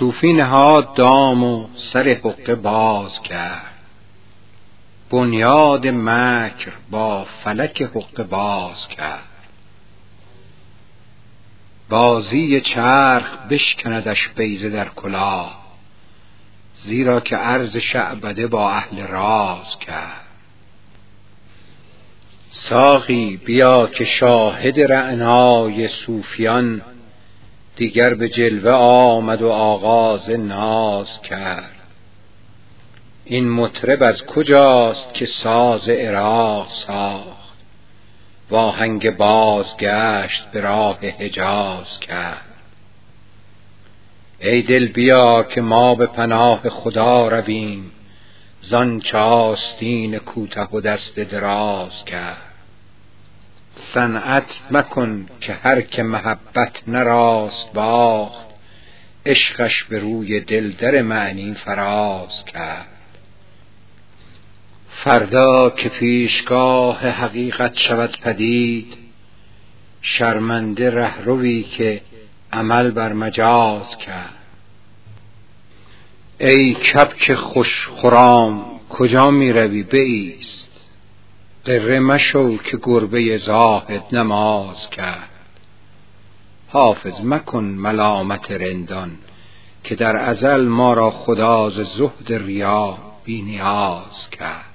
صوفی نهاد دام و سر حقه باز کرد. بنیاد مکر با فلک حقه باز کرد. بازی چرخ بشکندش بیزه در کلاه زیرا که عرض شعبده با اهل راز کرد. ساقی بیا که شاهد رعنای صوفیان دیگر به جلوه آمد و آغاز ناز کرد. این مطرب از کجاست که ساز عراق ساخت؟ و آهنگ بازگشت به راه حجاز کرد. ای دل بیا که ما به پناه خدا رویم زان چاستین کوته و دست دراز کرد. صنعت مکن که هر که محبت نراست باخت. عشقش به روی دل در معنی فراز کرد. فردا که پیشگاه حقیقت شود پدید شرمنده رهروی که عمل بر مجاز کرد. ای کبک خوش خرام کجا می روی بیست. قره مشو که گربه زاهد نماز کرد. حافظ مکن ملامت رندان که در ازل ما را خدا ز زهد ریا بی نیاز کرد.